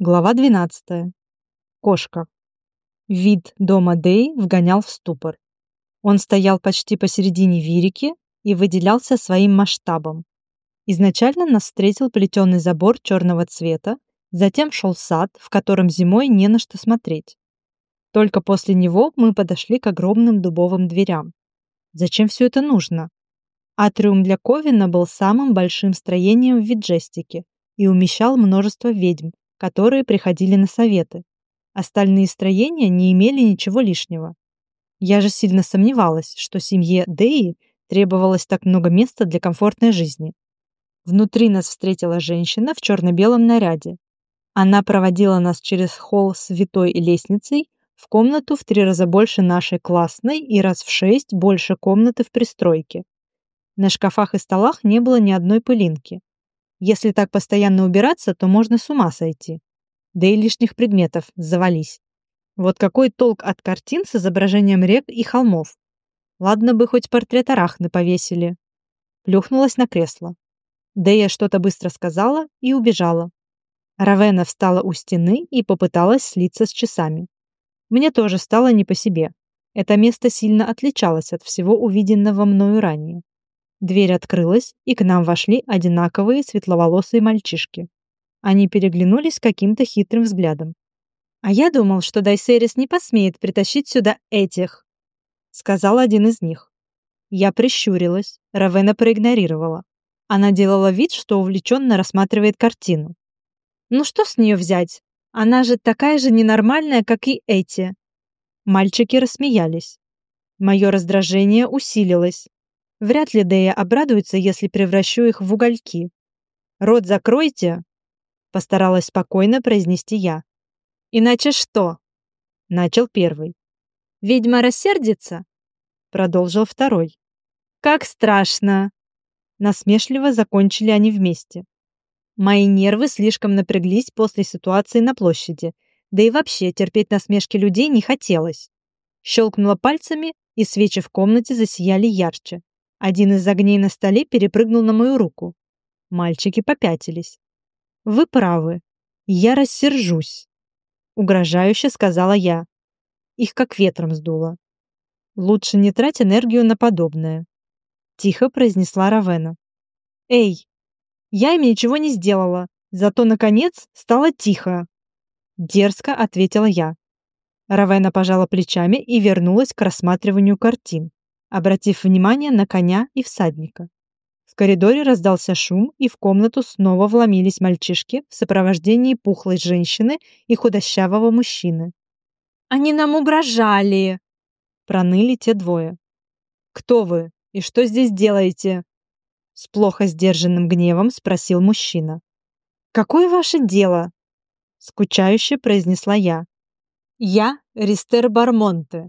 Глава 12. Кошка. Вид дома Дэй вгонял в ступор. Он стоял почти посередине вирики и выделялся своим масштабом. Изначально нас встретил плетеный забор черного цвета, затем шел сад, в котором зимой не на что смотреть. Только после него мы подошли к огромным дубовым дверям. Зачем все это нужно? Атриум для Ковина был самым большим строением в Виджестике и умещал множество ведьм, которые приходили на советы. Остальные строения не имели ничего лишнего. Я же сильно сомневалась, что семье Деи требовалось так много места для комфортной жизни. Внутри нас встретила женщина в черно-белом наряде. Она проводила нас через холл с витой лестницей в комнату в три раза больше нашей классной и раз в шесть больше комнаты в пристройке. На шкафах и столах не было ни одной пылинки. Если так постоянно убираться, то можно с ума сойти. Да и лишних предметов завались. Вот какой толк от картин с изображением рек и холмов? Ладно бы хоть портрет Арахны повесили. Плюхнулась на кресло. Дэя что-то быстро сказала и убежала. Равена встала у стены и попыталась слиться с часами. Мне тоже стало не по себе. Это место сильно отличалось от всего увиденного мною ранее. Дверь открылась, и к нам вошли одинаковые светловолосые мальчишки. Они переглянулись каким-то хитрым взглядом. «А я думал, что Дайсерис не посмеет притащить сюда этих», — сказал один из них. Я прищурилась, Равена проигнорировала. Она делала вид, что увлеченно рассматривает картину. «Ну что с нее взять? Она же такая же ненормальная, как и эти». Мальчики рассмеялись. Мое раздражение усилилось. Вряд ли Дея обрадуется, если превращу их в угольки. «Рот закройте!» — постаралась спокойно произнести я. «Иначе что?» — начал первый. «Ведьма рассердится?» — продолжил второй. «Как страшно!» Насмешливо закончили они вместе. Мои нервы слишком напряглись после ситуации на площади, да и вообще терпеть насмешки людей не хотелось. Щелкнула пальцами, и свечи в комнате засияли ярче. Один из огней на столе перепрыгнул на мою руку. Мальчики попятились. «Вы правы. Я рассержусь», — угрожающе сказала я. Их как ветром сдуло. «Лучше не трать энергию на подобное», — тихо произнесла Равена. «Эй, я им ничего не сделала, зато, наконец, стало тихо», — дерзко ответила я. Равена пожала плечами и вернулась к рассматриванию картин обратив внимание на коня и всадника. В коридоре раздался шум, и в комнату снова вломились мальчишки в сопровождении пухлой женщины и худощавого мужчины. «Они нам угрожали!» Проныли те двое. «Кто вы и что здесь делаете?» С плохо сдержанным гневом спросил мужчина. «Какое ваше дело?» Скучающе произнесла я. «Я Ристер Бармонте,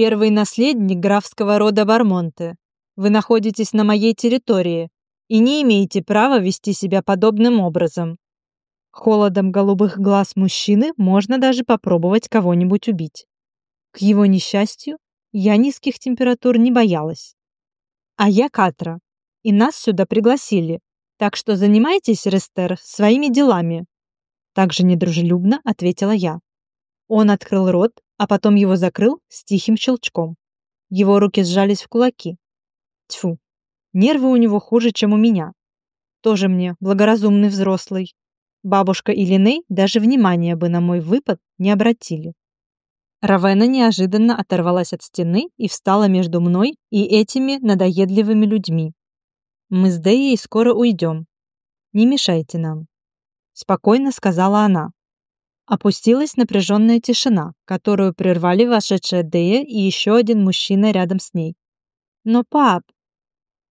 первый наследник графского рода Бармонте. Вы находитесь на моей территории и не имеете права вести себя подобным образом. Холодом голубых глаз мужчины можно даже попробовать кого-нибудь убить. К его несчастью, я низких температур не боялась. А я Катра, и нас сюда пригласили, так что занимайтесь, Рестер, своими делами. Также недружелюбно ответила я. Он открыл рот, а потом его закрыл с тихим щелчком. Его руки сжались в кулаки. Тьфу, нервы у него хуже, чем у меня. Тоже мне благоразумный взрослый. Бабушка и Линей даже внимания бы на мой выпад не обратили. Равена неожиданно оторвалась от стены и встала между мной и этими надоедливыми людьми. «Мы с Дэей скоро уйдем. Не мешайте нам», — спокойно сказала она. Опустилась напряженная тишина, которую прервали вошедшая Дея и еще один мужчина рядом с ней. «Но, пап...»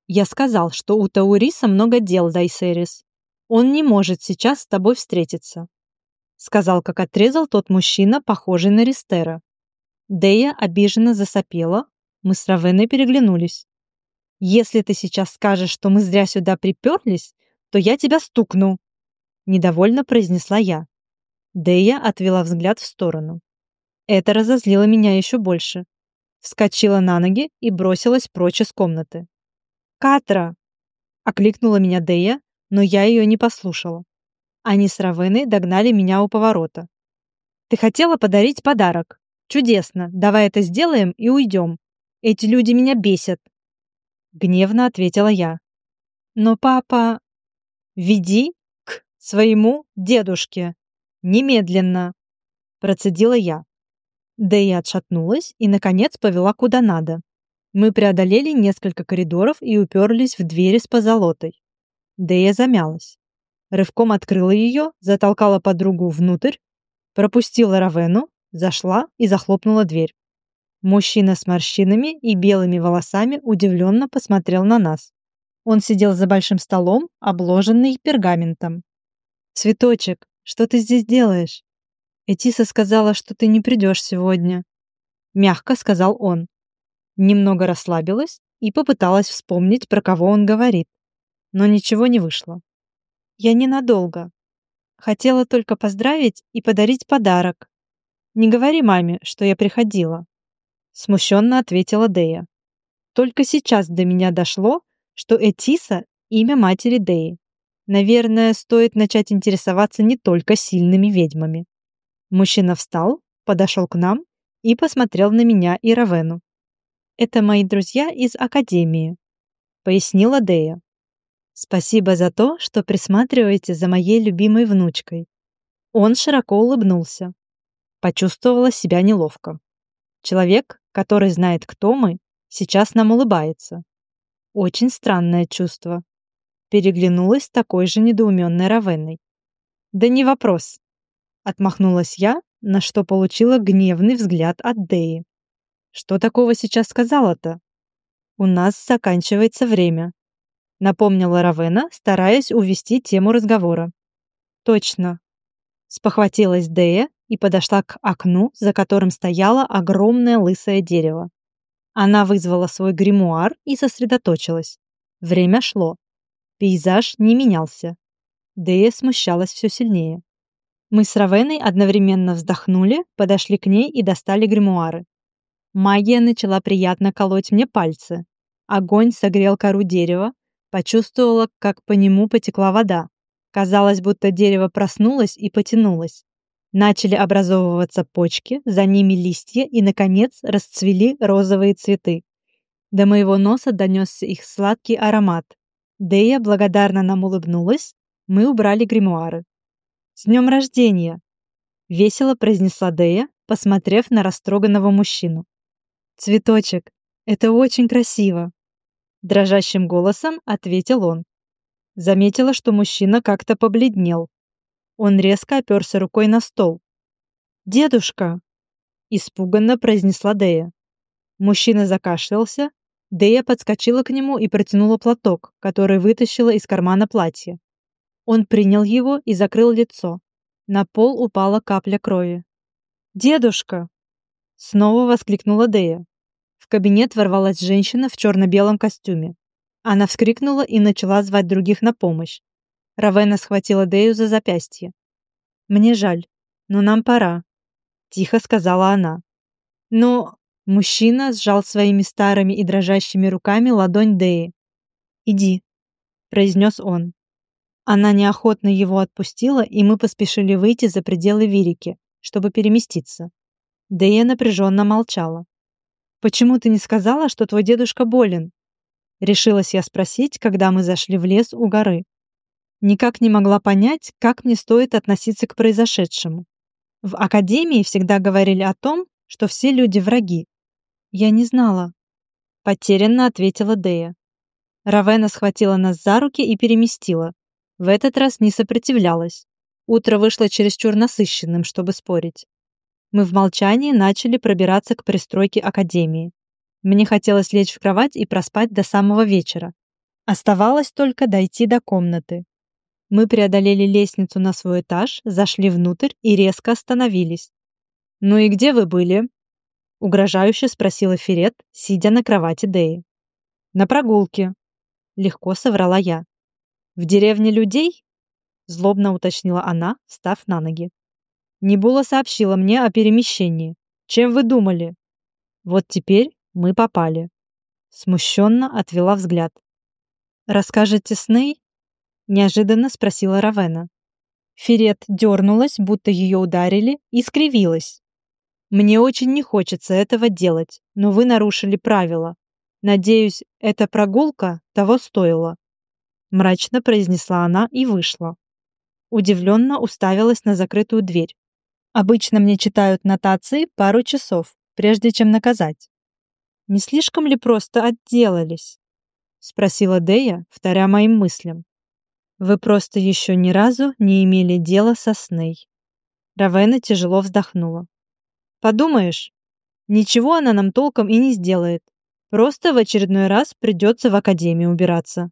«Я сказал, что у Тауриса много дел, Дайсерис. Он не может сейчас с тобой встретиться», сказал, как отрезал тот мужчина, похожий на Ристера. Дея обиженно засопела, мы с Равеной переглянулись. «Если ты сейчас скажешь, что мы зря сюда приперлись, то я тебя стукну», недовольно произнесла я. Дэя отвела взгляд в сторону. Это разозлило меня еще больше. Вскочила на ноги и бросилась прочь из комнаты. «Катра!» — окликнула меня Дэя, но я ее не послушала. Они с Равеной догнали меня у поворота. «Ты хотела подарить подарок? Чудесно, давай это сделаем и уйдем. Эти люди меня бесят!» Гневно ответила я. «Но папа...» «Веди к своему дедушке. Немедленно!» Процедила я. Дэя отшатнулась и, наконец, повела куда надо. Мы преодолели несколько коридоров и уперлись в двери с позолотой. Дэя замялась. Рывком открыла ее, затолкала подругу внутрь, пропустила Равену, зашла и захлопнула дверь. Мужчина с морщинами и белыми волосами удивленно посмотрел на нас. Он сидел за большим столом, обложенный пергаментом. «Цветочек, что ты здесь делаешь?» Этиса сказала, что ты не придешь сегодня. Мягко сказал он. Немного расслабилась и попыталась вспомнить, про кого он говорит. Но ничего не вышло. Я ненадолго. Хотела только поздравить и подарить подарок. Не говори маме, что я приходила. Смущенно ответила Дея. Только сейчас до меня дошло, что Этиса — имя матери Деи. Наверное, стоит начать интересоваться не только сильными ведьмами. Мужчина встал, подошел к нам и посмотрел на меня и Равену. «Это мои друзья из Академии», — пояснила Дея. «Спасибо за то, что присматриваете за моей любимой внучкой». Он широко улыбнулся. Почувствовала себя неловко. Человек, который знает, кто мы, сейчас нам улыбается. Очень странное чувство. Переглянулась такой же недоуменной Равенной. «Да не вопрос. Отмахнулась я, на что получила гневный взгляд от Деи. Что такого сейчас сказала-то? У нас заканчивается время. Напомнила Равена, стараясь увести тему разговора. Точно. Спохватилась Дея и подошла к окну, за которым стояло огромное лысое дерево. Она вызвала свой гримуар и сосредоточилась. Время шло. Пейзаж не менялся. Дея смущалась все сильнее. Мы с Равеной одновременно вздохнули, подошли к ней и достали гримуары. Магия начала приятно колоть мне пальцы. Огонь согрел кору дерева, почувствовала, как по нему потекла вода. Казалось, будто дерево проснулось и потянулось. Начали образовываться почки, за ними листья и, наконец, расцвели розовые цветы. До моего носа донесся их сладкий аромат. Дея благодарно нам улыбнулась, мы убрали гримуары. «С днем рождения!» — весело произнесла Дея, посмотрев на растроганного мужчину. «Цветочек, это очень красиво!» Дрожащим голосом ответил он. Заметила, что мужчина как-то побледнел. Он резко оперся рукой на стол. «Дедушка!» — испуганно произнесла Дея. Мужчина закашлялся. Дея подскочила к нему и протянула платок, который вытащила из кармана платья. Он принял его и закрыл лицо. На пол упала капля крови. «Дедушка!» Снова воскликнула Дея. В кабинет ворвалась женщина в черно-белом костюме. Она вскрикнула и начала звать других на помощь. Равена схватила Дею за запястье. «Мне жаль, но нам пора», — тихо сказала она. Но мужчина сжал своими старыми и дрожащими руками ладонь Деи. «Иди», — произнес он. Она неохотно его отпустила, и мы поспешили выйти за пределы Вирики, чтобы переместиться. Дэя напряженно молчала. «Почему ты не сказала, что твой дедушка болен?» Решилась я спросить, когда мы зашли в лес у горы. Никак не могла понять, как мне стоит относиться к произошедшему. В академии всегда говорили о том, что все люди враги. Я не знала. Потерянно ответила Дея. Равена схватила нас за руки и переместила. В этот раз не сопротивлялась. Утро вышло чересчур насыщенным, чтобы спорить. Мы в молчании начали пробираться к пристройке академии. Мне хотелось лечь в кровать и проспать до самого вечера. Оставалось только дойти до комнаты. Мы преодолели лестницу на свой этаж, зашли внутрь и резко остановились. «Ну и где вы были?» — угрожающе спросила Ферет, сидя на кровати Дэи. «На прогулке», — легко соврала я. «В деревне людей?» — злобно уточнила она, встав на ноги. Небула сообщила мне о перемещении. Чем вы думали? Вот теперь мы попали. Смущенно отвела взгляд. «Расскажете сны?» — неожиданно спросила Равена. Ферет дернулась, будто ее ударили, и скривилась. «Мне очень не хочется этого делать, но вы нарушили правила. Надеюсь, эта прогулка того стоила», — мрачно произнесла она и вышла. Удивленно уставилась на закрытую дверь. «Обычно мне читают нотации пару часов, прежде чем наказать. Не слишком ли просто отделались?» — спросила Дея, вторя моим мыслям. Вы просто еще ни разу не имели дела со Сней. Равена тяжело вздохнула. Подумаешь, ничего она нам толком и не сделает. Просто в очередной раз придется в академию убираться.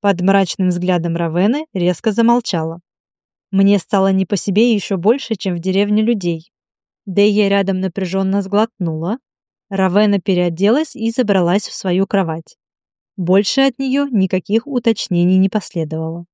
Под мрачным взглядом Равены резко замолчала. Мне стало не по себе еще больше, чем в деревне людей. Дея рядом напряженно сглотнула. Равена переоделась и забралась в свою кровать. Больше от нее никаких уточнений не последовало.